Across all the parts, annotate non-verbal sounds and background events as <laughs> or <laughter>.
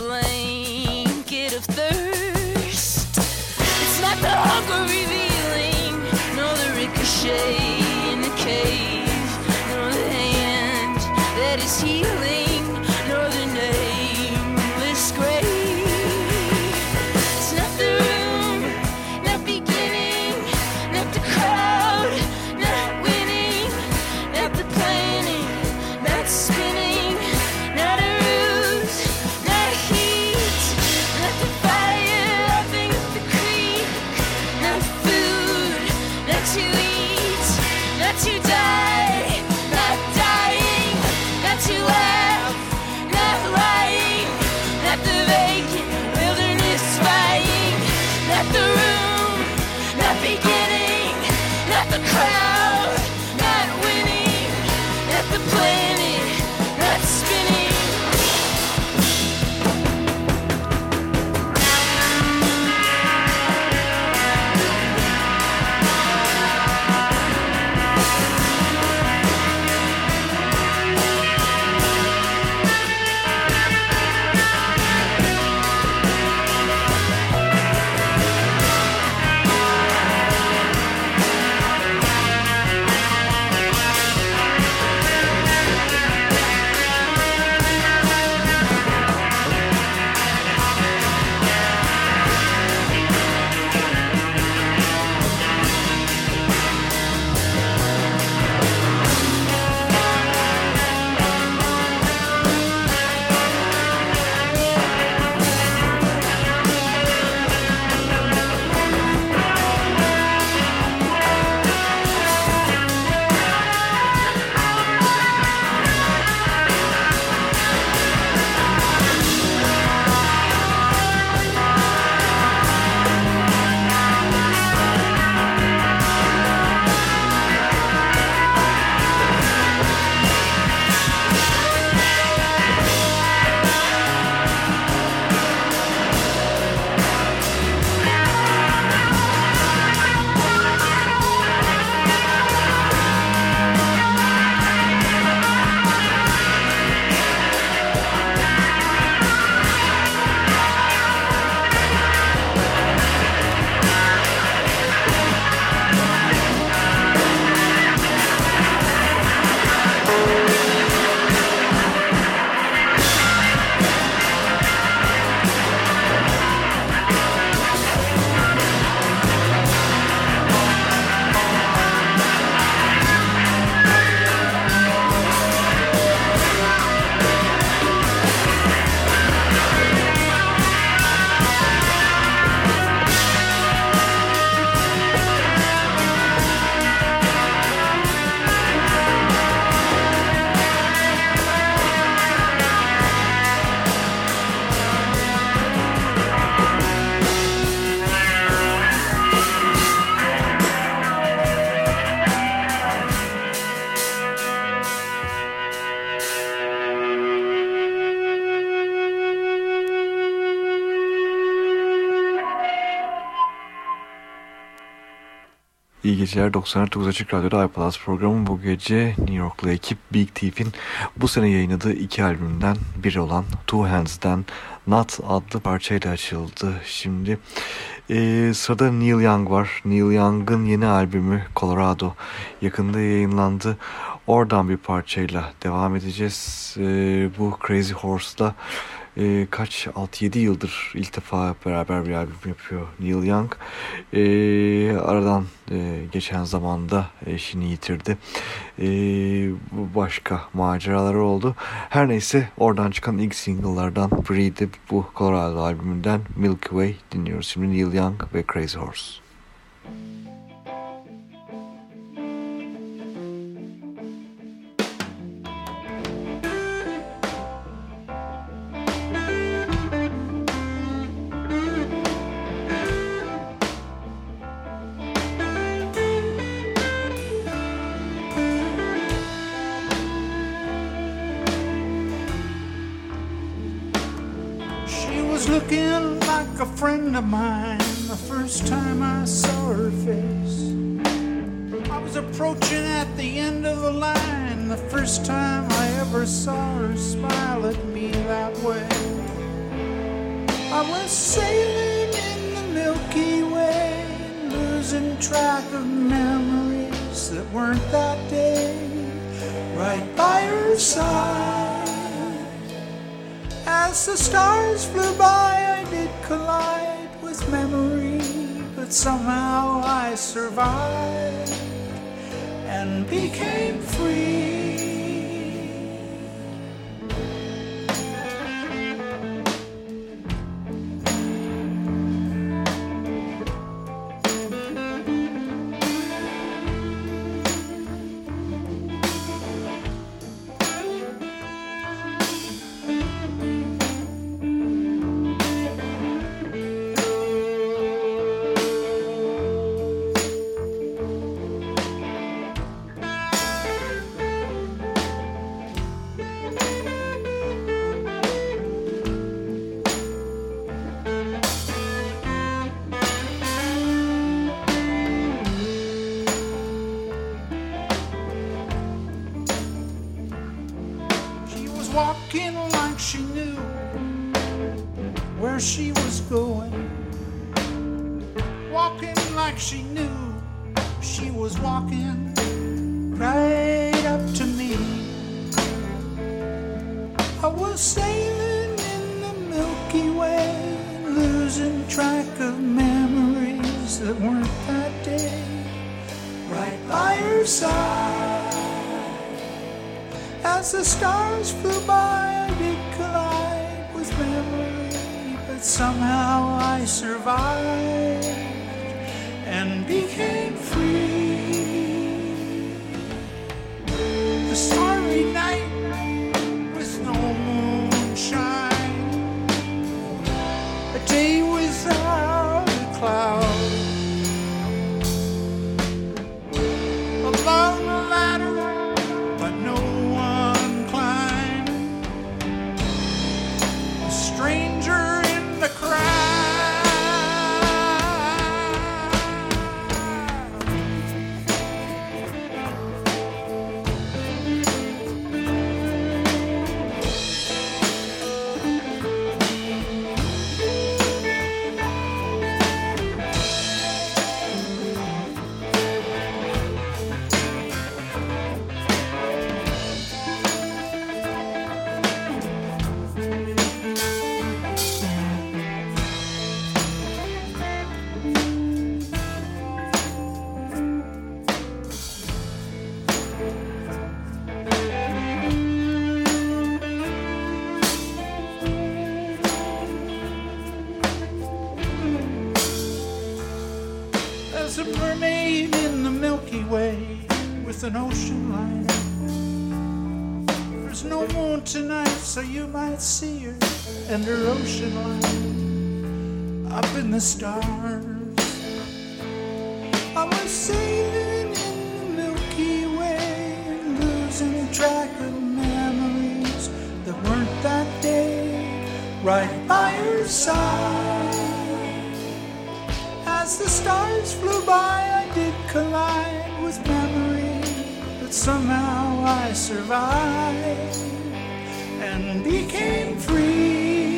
blame. Geceler 99 Açık Radyo'da iPlus programı bu gece New Yorklu ekip Big Thief'in bu sene yayınladığı iki albümden biri olan Two Hands'den Not adlı parçayla açıldı. Şimdi e, sırada Neil Young var. Neil Young'ın yeni albümü Colorado yakında yayınlandı. Oradan bir parçayla devam edeceğiz. E, bu Crazy Horse'la e, kaç 6-7 yıldır ilk defa beraber bir albüm yapıyor Neil Young. E, aradan e, geçen zamanda eşini yitirdi. E, başka maceraları oldu. Her neyse oradan çıkan ilk single'lardan biriydi. Bu Colorado albümünden Milky Way dinliyoruz. Şimdi Neil Young ve Crazy Horse. was looking like a friend of mine the first time I saw her face. I was approaching at the end of the line the first time I ever saw her smile at me that way. I was sailing in the Milky Way, losing track of memories that weren't that day, right by her side as the stars flew by, I did collide with memory, but somehow I survived and became free. riverside as the stars flew by I did collide with memory but somehow I survived and became free. The starry night with no moonshine. A day without a cloud. See her and her ocean line up in the stars. I was sailing in the Milky Way, losing track of memories that weren't that day, right by her side. As the stars flew by, I did collide with memory, but somehow I survived and became free.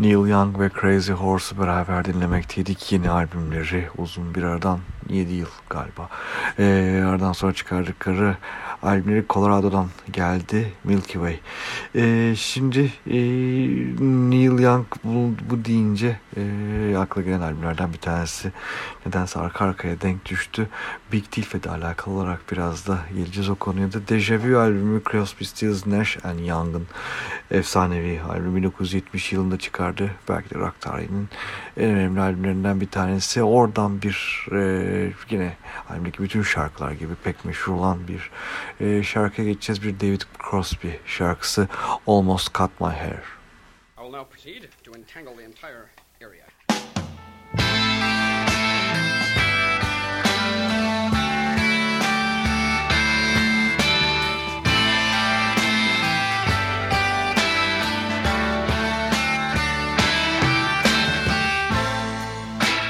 Neil Young ve Crazy Horse'u beraber dinlemekteydik. Yeni albümleri uzun bir aradan 7 yıl galiba. Ee, aradan sonra çıkardıkları albümleri Colorado'dan geldi Milky Way. Ee, şimdi e, Neil Young bu, bu deyince e, akla gelen albümlerden bir tanesi nedense arka arkaya denk düştü. Big Thief'le de alakalı olarak biraz da geleceğiz o konuya da. Deja Vu albümü Crosby, Stills, Nash and Young'ın efsanevi albümü 1970 yılında çıkardı. Belki de rock tarihinin en önemli albümlerinden bir tanesi. Oradan bir e, yine albümdeki bütün şarkılar gibi pek meşhur olan bir e, şarkıya geçeceğiz. Bir David Crosby şarkısı Almost Cut My Hair. I will now proceed to entangle the entire area.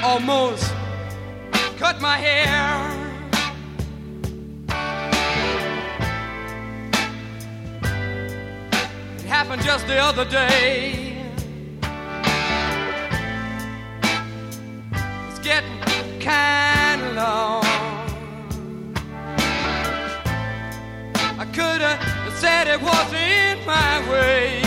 Almost cut my hair. Happened just the other day. It's getting kind of long. I could have said it wasn't my way,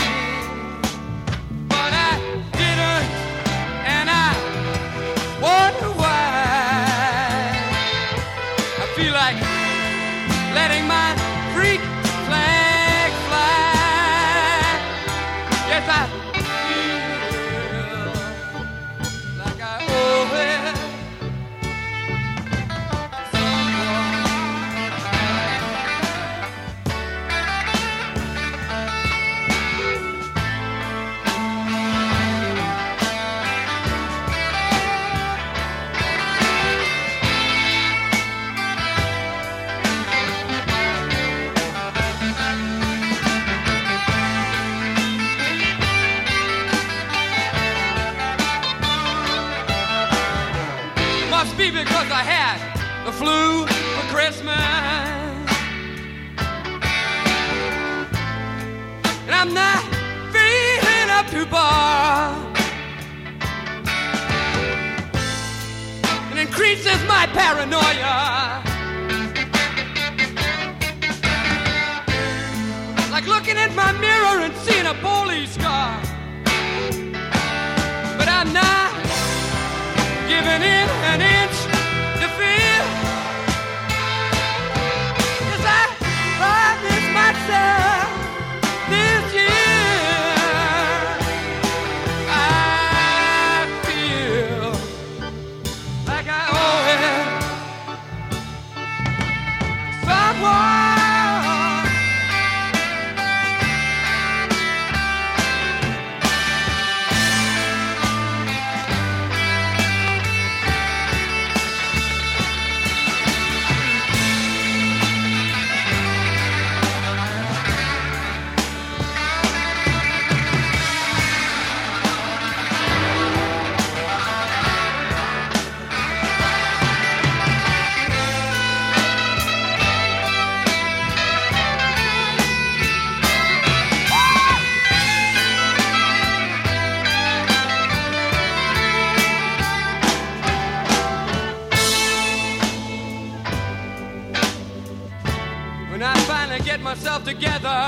together.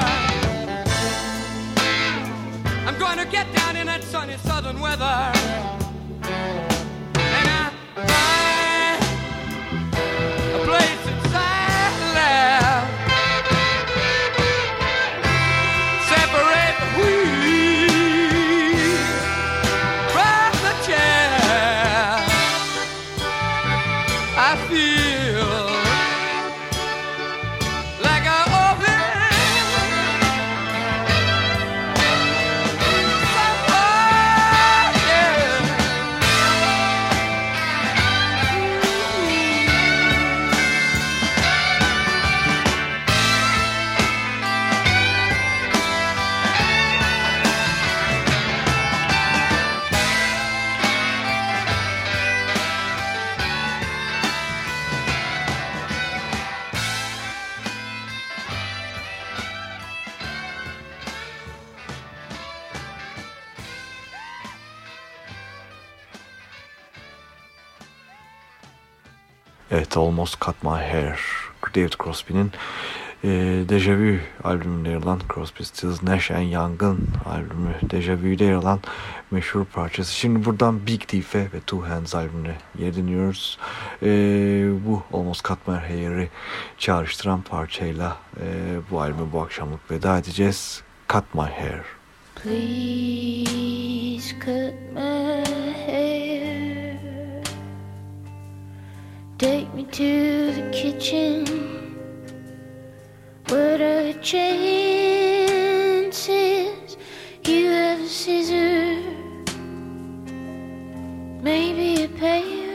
I'm gonna get down in that sunny southern weather. And I find Almost Cut My Hair. David Crosby'nin e, Deja Vu albümünde yer alan Crosby, Stills, Nash Young'ın albümü Deja Vu'da yer alan meşhur parçası. Şimdi buradan Big Thief'e ve Two Hands albümüne yer dinliyoruz. E, bu Almost Cut My Hair'i çağrıştıran parçayla e, bu albümü bu akşamlık veda edeceğiz. Cut My Hair. Please cut my hair. Take me to the kitchen. What are the chances you have a scissor? Maybe a pair.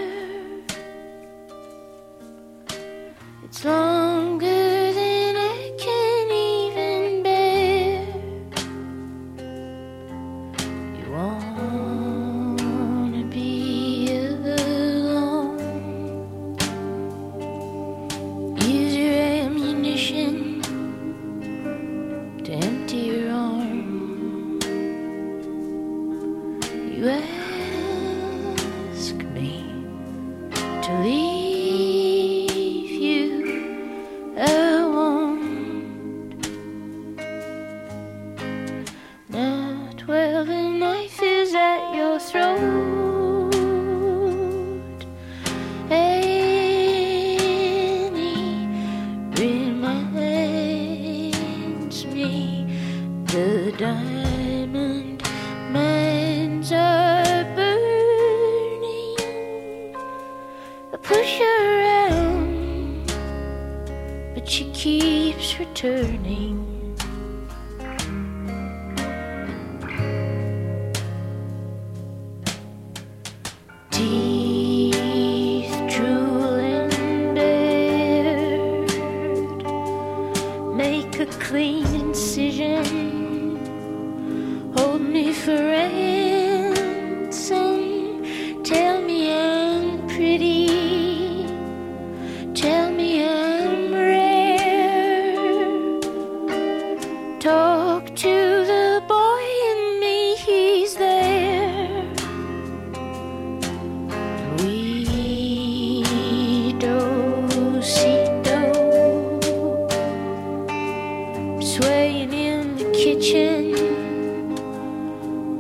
Kitchen,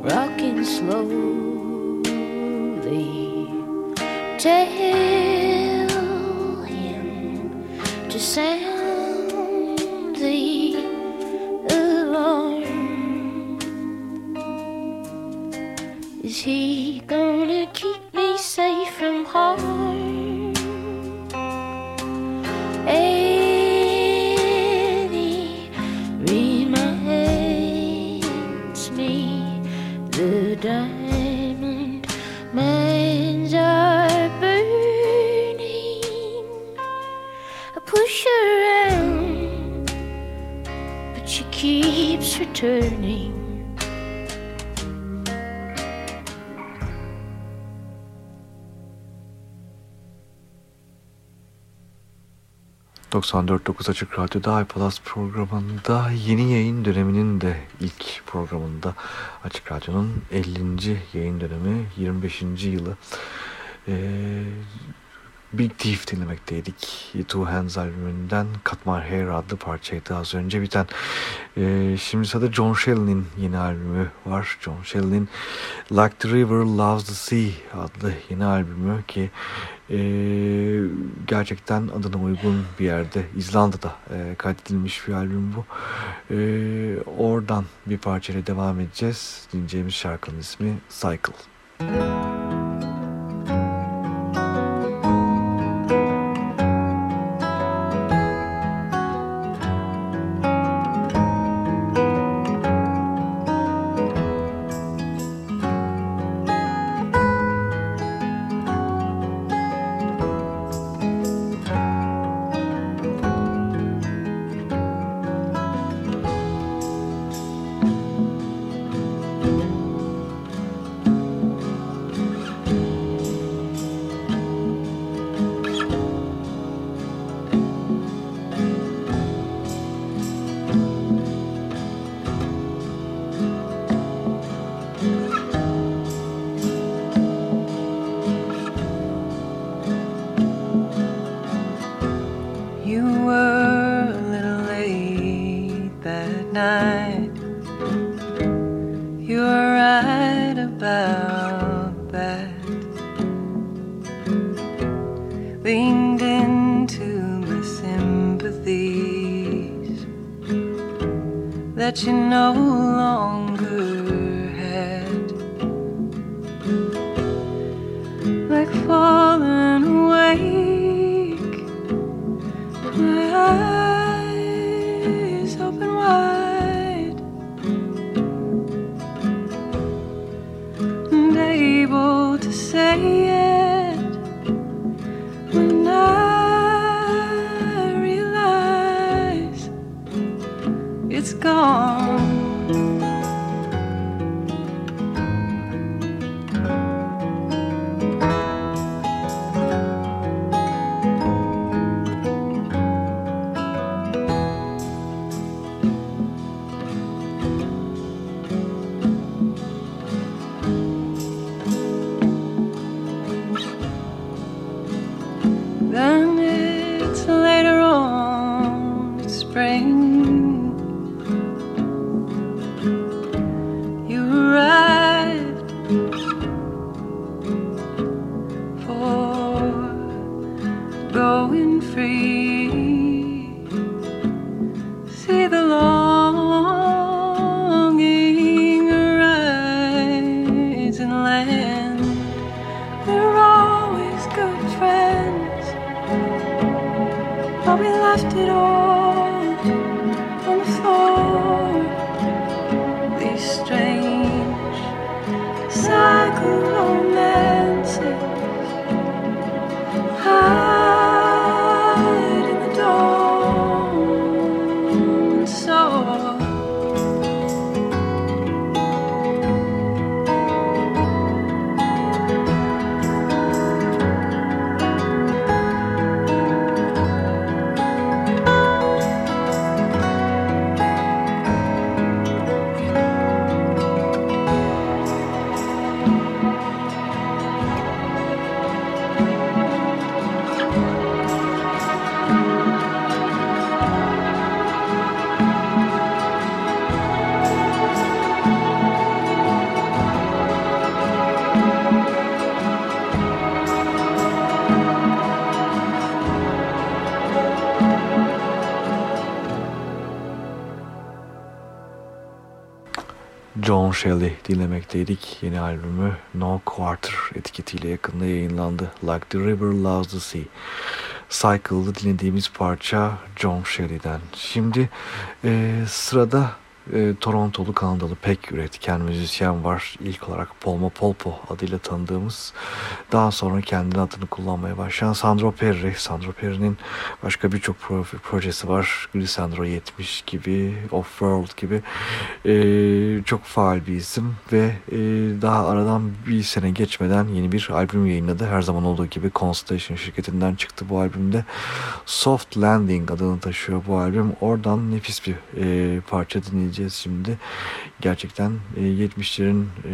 rocking slowly. Tell him to sound 94.9 Açık Radyo'da iPlus programında yeni yayın döneminin de ilk programında Açık Radyo'nun 50. yayın dönemi 25. yılı. Ee, Big Thief dinlemekteydik. Two Hands albümünden Cut My Hair adlı parçaydı az önce biten. Ee, şimdi sırada John Shelley'nin yeni albümü var. John Shelley'nin Like the River Loves the Sea adlı yeni albümü ki e, gerçekten adına uygun bir yerde İzlanda'da e, kaydedilmiş bir albüm bu. E, oradan bir parçayla devam edeceğiz. Dinleyeceğimiz şarkının ismi Cycle. You John Shelley dinlemekteydik. Yeni albümü No Quarter etiketiyle yakında yayınlandı. Like the River Loves the Sea. Cycle'da dinlediğimiz parça John Shelley'den. Şimdi e, sırada e, Torontolu Kanadalı pek üretken müzisyen var. İlk olarak Polmo Polpo adıyla tanıdığımız. Daha sonra kendi adını kullanmaya başlayan Sandro Perri. Sandro Perri'nin başka birçok pro projesi var. Glissandro 70 gibi, Off World gibi. E, çok faal bir isim ve e, daha aradan bir sene geçmeden yeni bir albüm yayınladı. Her zaman olduğu gibi Constellation şirketinden çıktı bu albümde. Soft Landing adını taşıyor bu albüm. Oradan nefis bir e, parça dinleyeceğiz şimdi. Gerçekten e, 70'lerin e,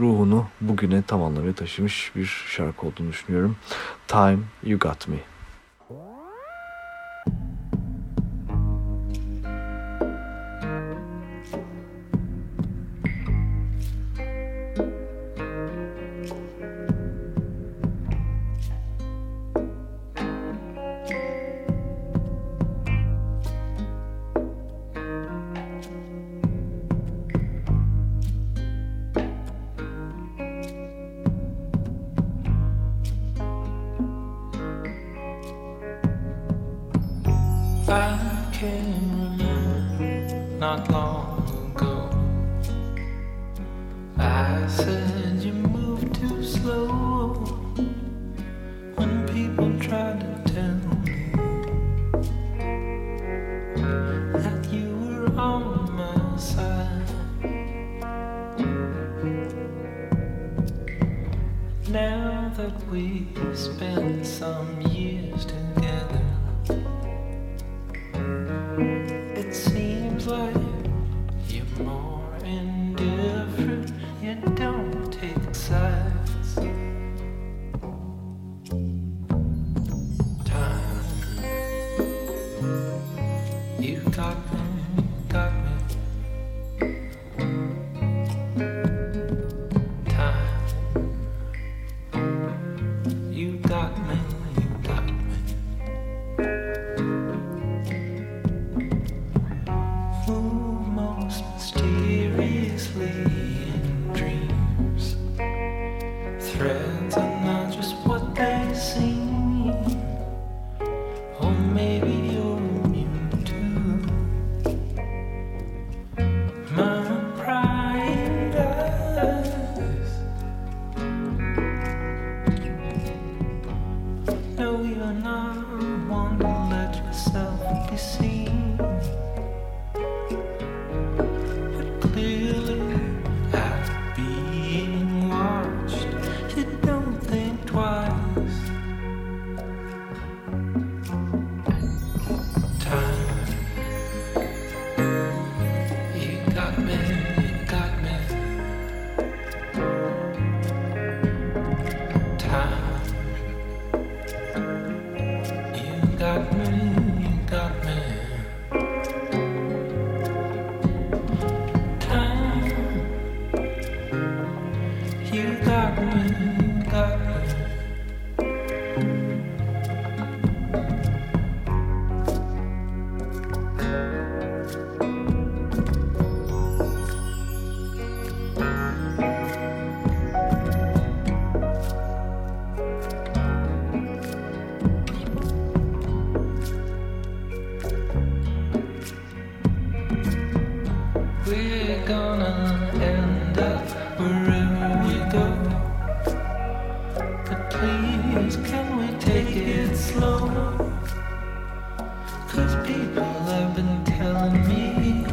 ruhunu bugüne tam anlamıyla taşıyor taşımış bir şarkı olduğunu düşünüyorum. Time You Got Me. Cause people have been telling me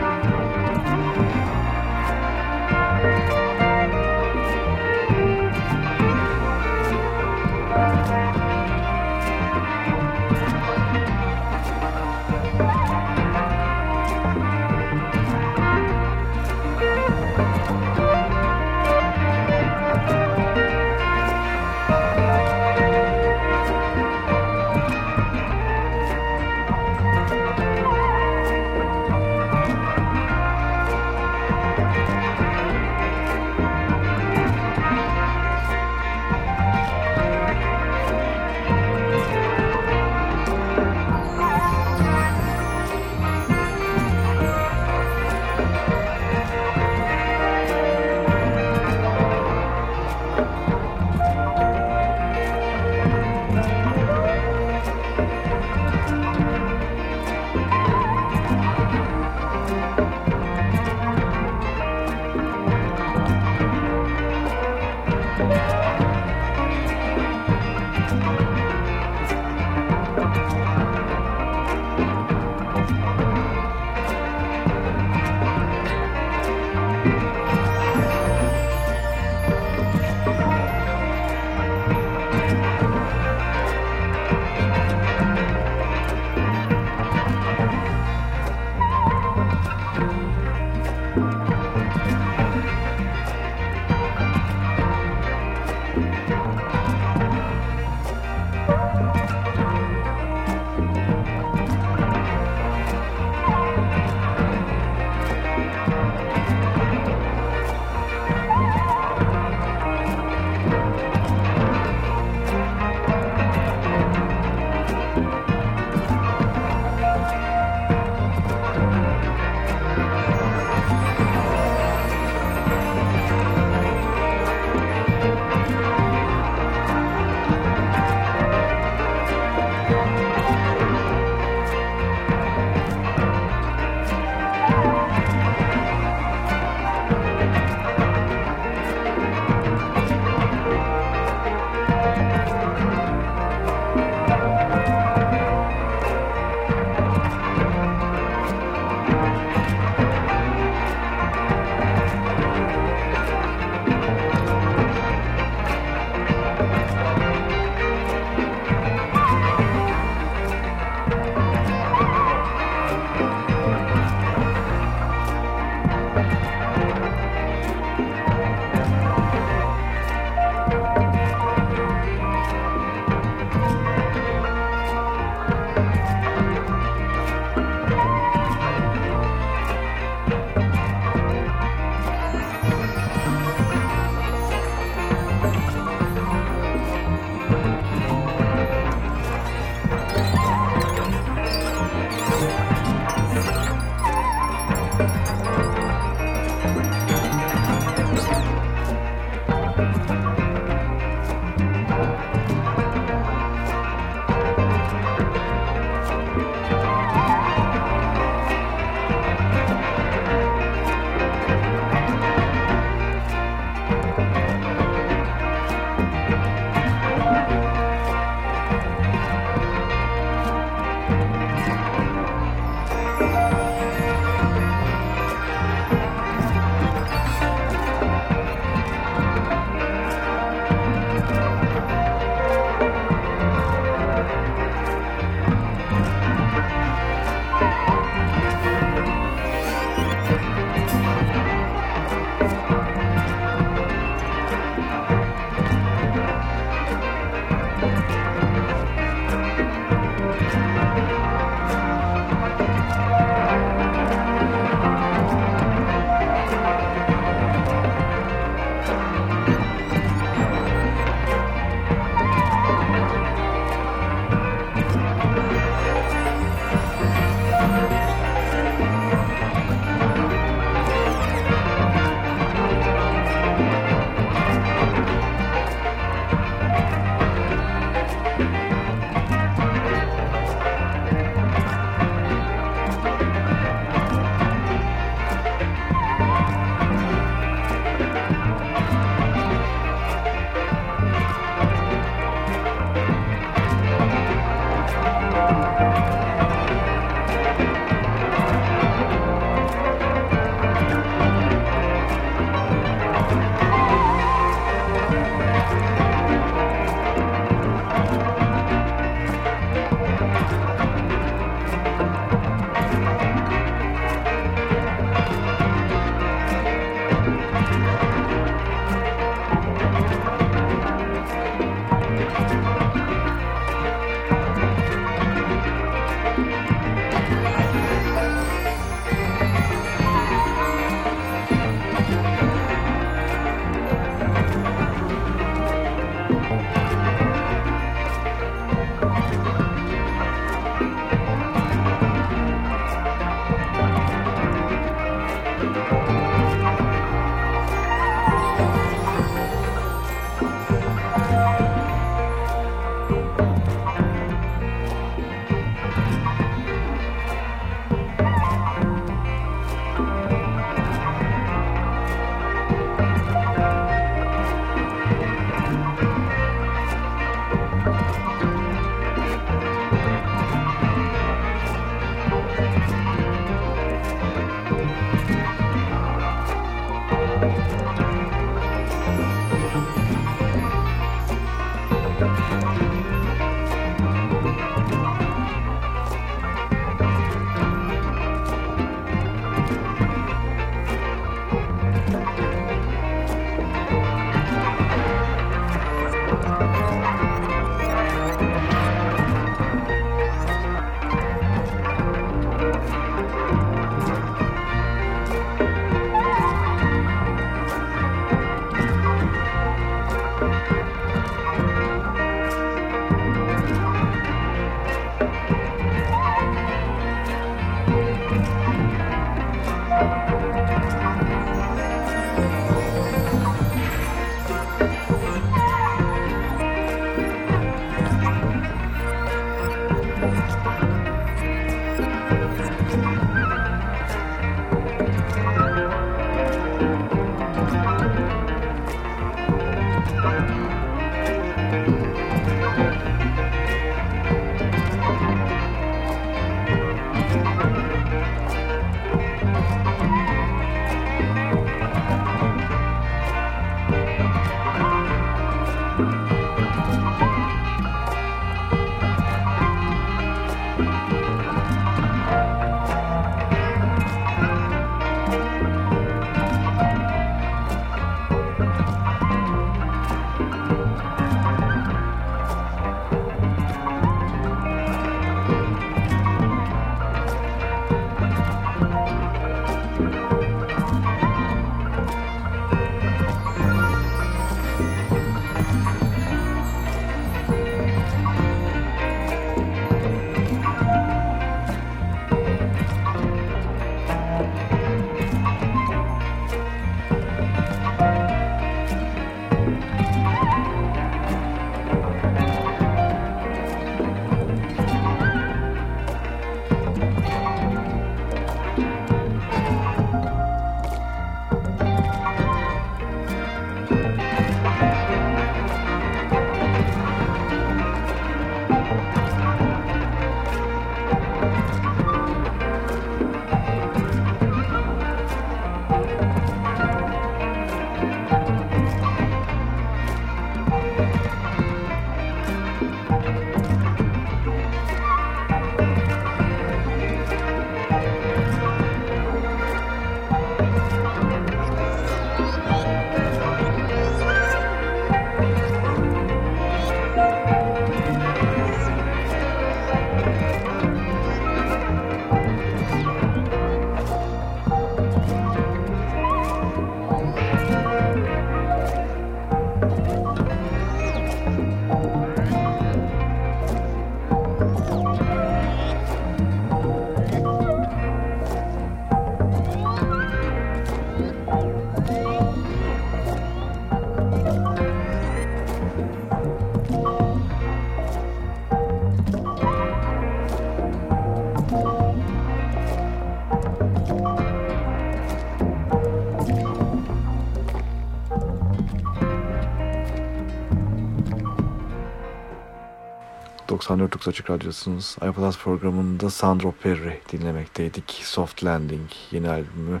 94.9 Açık Radyosu'nuz. iPlus programında Sandro Perry dinlemekteydik. Soft Landing yeni albümü.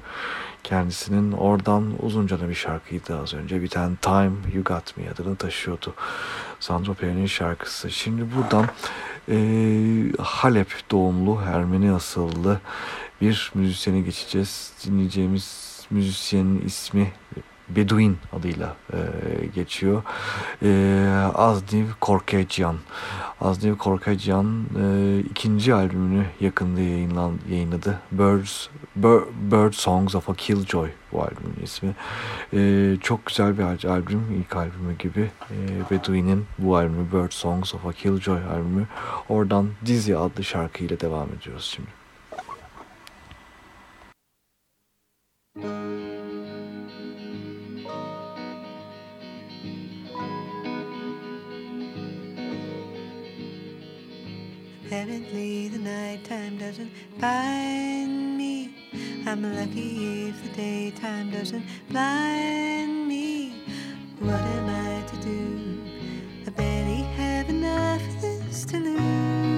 Kendisinin oradan uzunca bir şarkıydı az önce. Biten Time You Got Me adını taşıyordu. Sandro Perry'nin şarkısı. Şimdi buradan e, Halep doğumlu Ermeni asıllı bir müzisyeni geçeceğiz. Dinleyeceğimiz müzisyenin ismi Beduin adıyla e, geçiyor. E, Azdiv Korkecyan. Azdiv Korkecyan e, ikinci albümünü yakında yayınlan, yayınladı. Birds, Bir, Bird Songs of a Killjoy bu albümün ismi. E, çok güzel bir albüm. ilk albümü gibi. E, Beduin'in bu albümü Bird Songs of a Killjoy albümü. Oradan Dizzy adlı şarkıyla devam ediyoruz şimdi. Apparently the nighttime doesn't bind me. I'm lucky if the daytime doesn't blind me. What am I to do? I barely have enough of this to lose.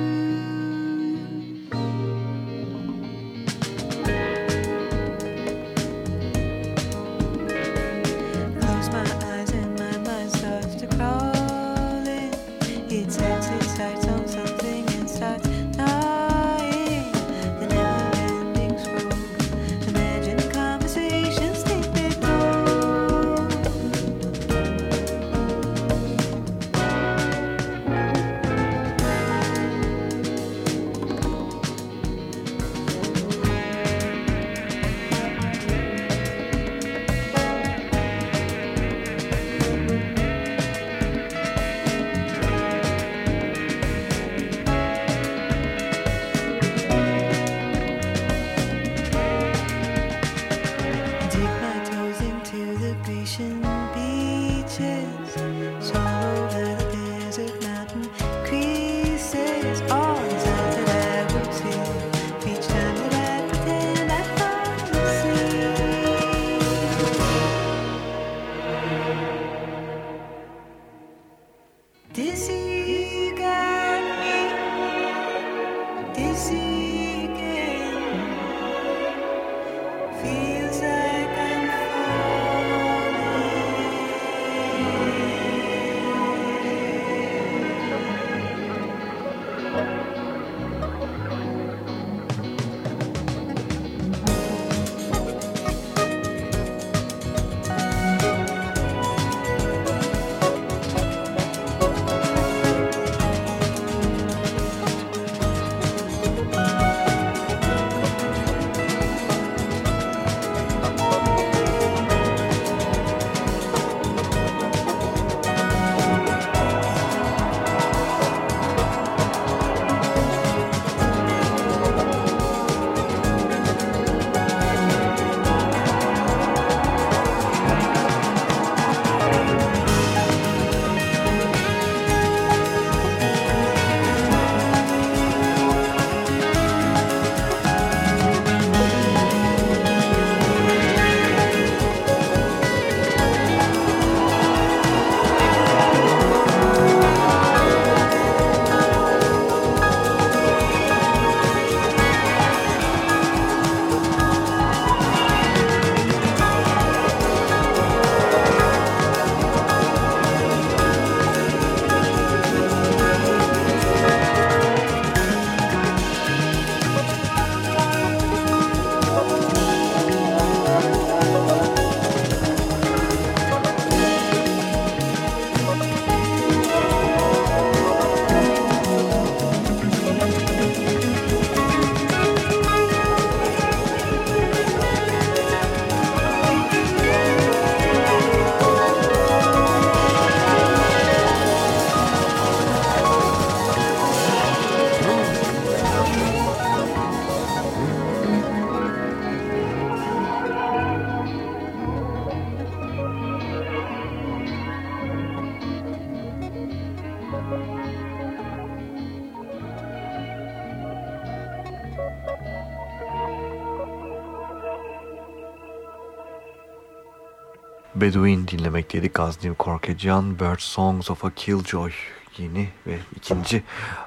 Dinlemekteydik. Aznim Korkecyan, Bird Songs of a Killjoy yeni ve ikinci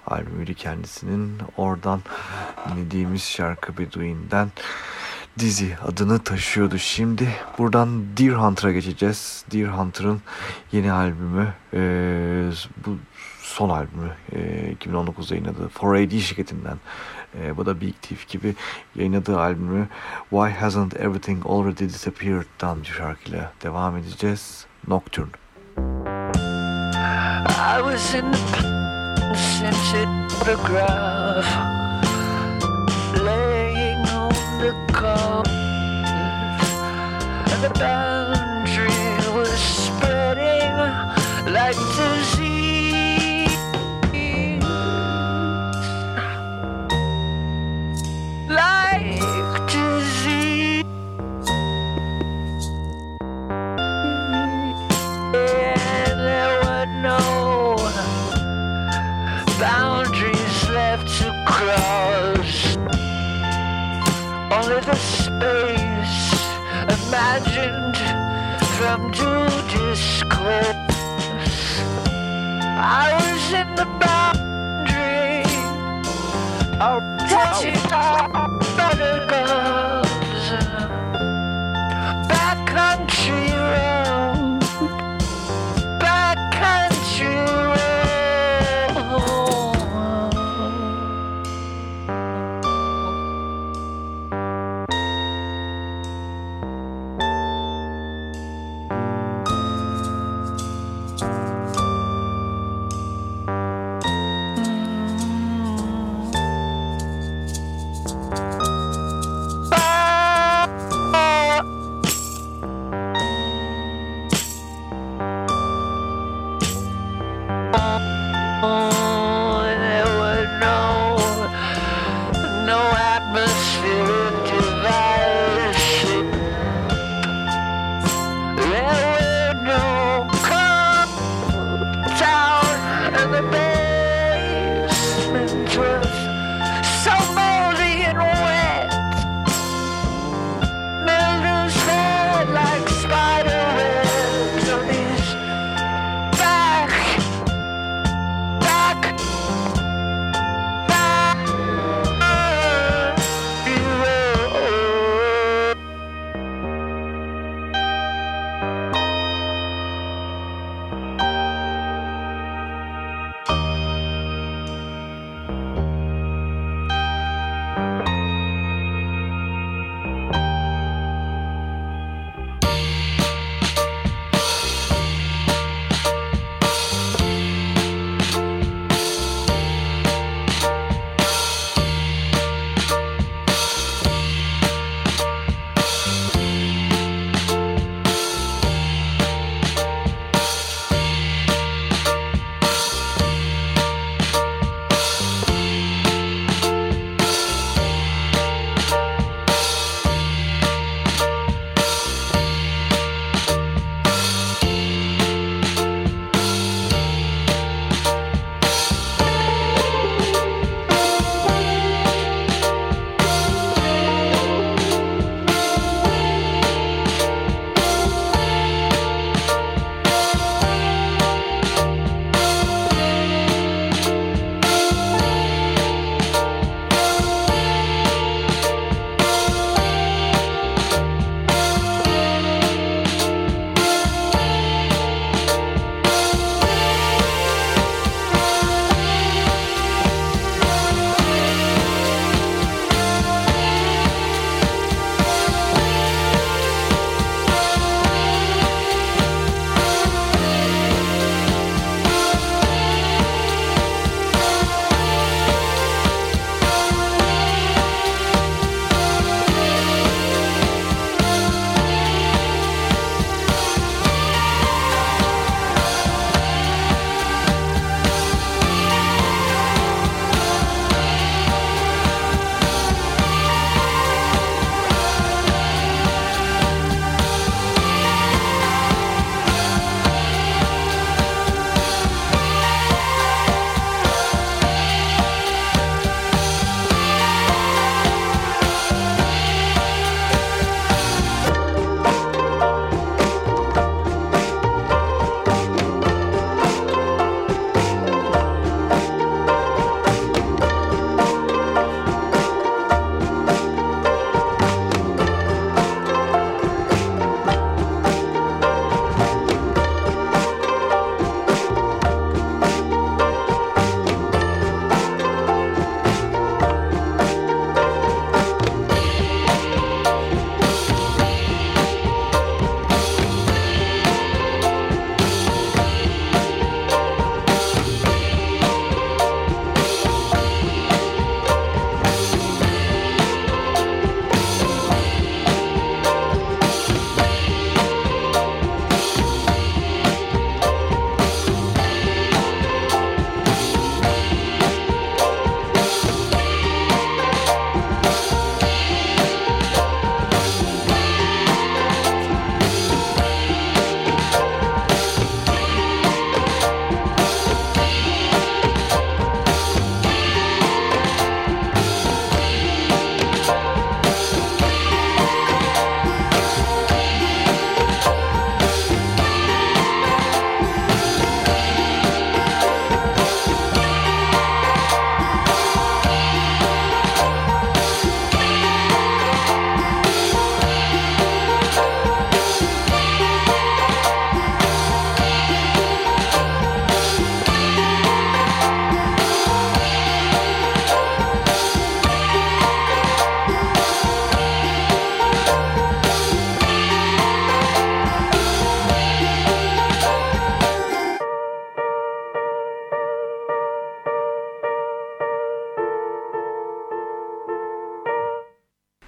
albümüydü kendisinin. Oradan dinlediğimiz şarkı Bedouin'den Dizzy adını taşıyordu. Şimdi buradan Deer Hunter'a geçeceğiz. Deer Hunter'ın yeni albümü e, bu son albümü e, 2019'da yayınladığı 4AD şirketinden e, bu da Big Thief gibi yayınladığı albümü Why Hasn't Everything Already Disappeared'dan bir şarkıyla devam edeceğiz. Nocturne. I was in the photograph, laying on the carpet, the boundary was spreading like disease. Only the space imagined from due discourse. I was in the boundary of touching buttercups. Backcountry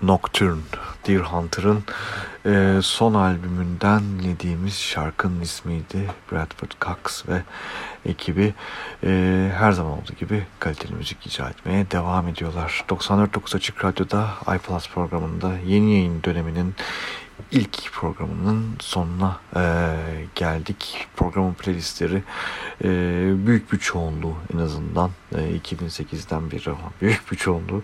Nocturne, Deer Hunter'ın e, son albümünden dinlediğimiz şarkının ismiydi. Bradford Cox ve ekibi e, her zaman olduğu gibi kaliteli müzik icra etmeye devam ediyorlar. 94.9 Açık Radyo'da iPlus programında yeni yayın döneminin ilk programının sonuna e, geldik. Programın playlistleri e, büyük bir çoğunluğu en azından e, 2008'den beri ama <laughs> büyük bir çoğunluğu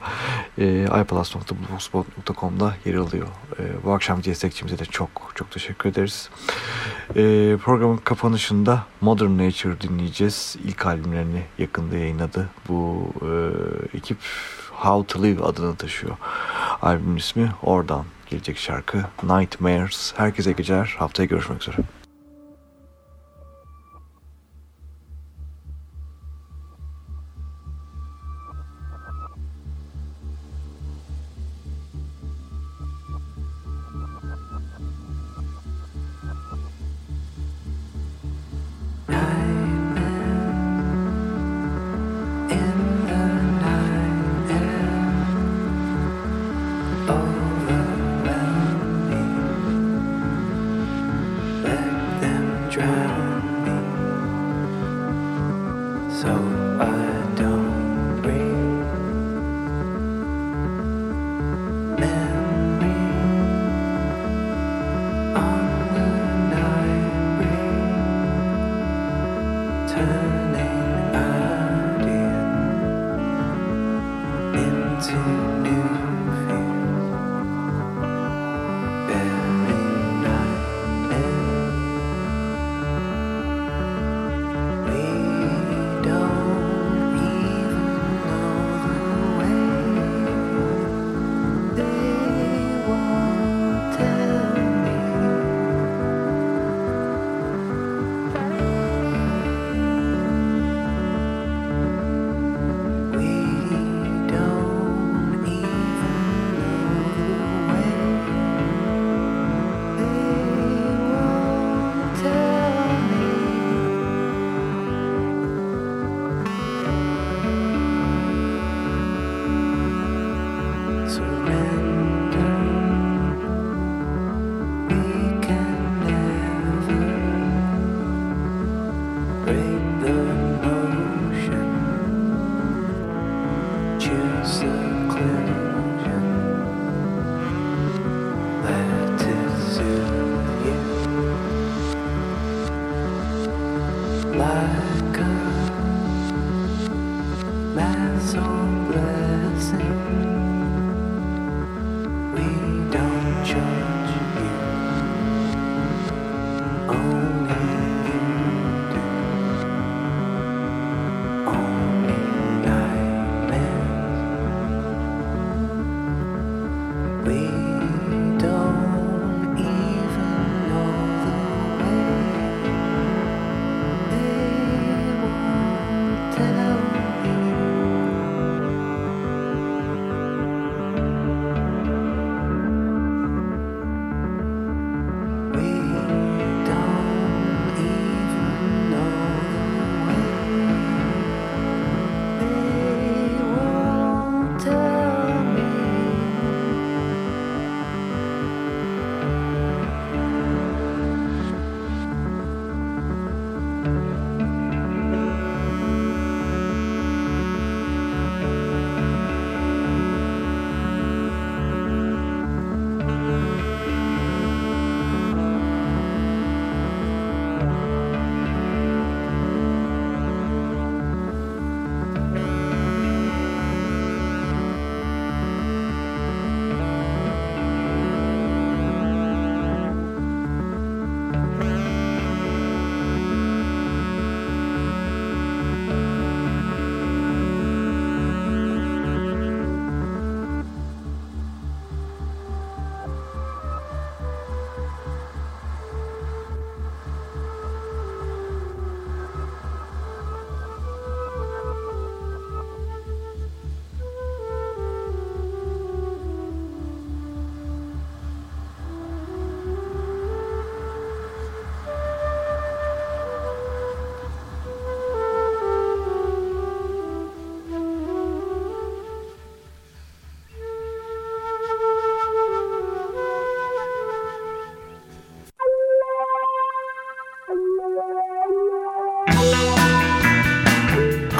e, iPlus.blogspot.com'da yer alıyor. E, bu akşam destekçimize de çok çok teşekkür ederiz. E, programın kapanışında Modern Nature dinleyeceğiz. İlk albümlerini yakında yayınladı. Bu e, ekip How to Live adını taşıyor. Albümün ismi oradan gelecek şarkı Nightmares. Herkese geceler. Haftaya görüşmek üzere.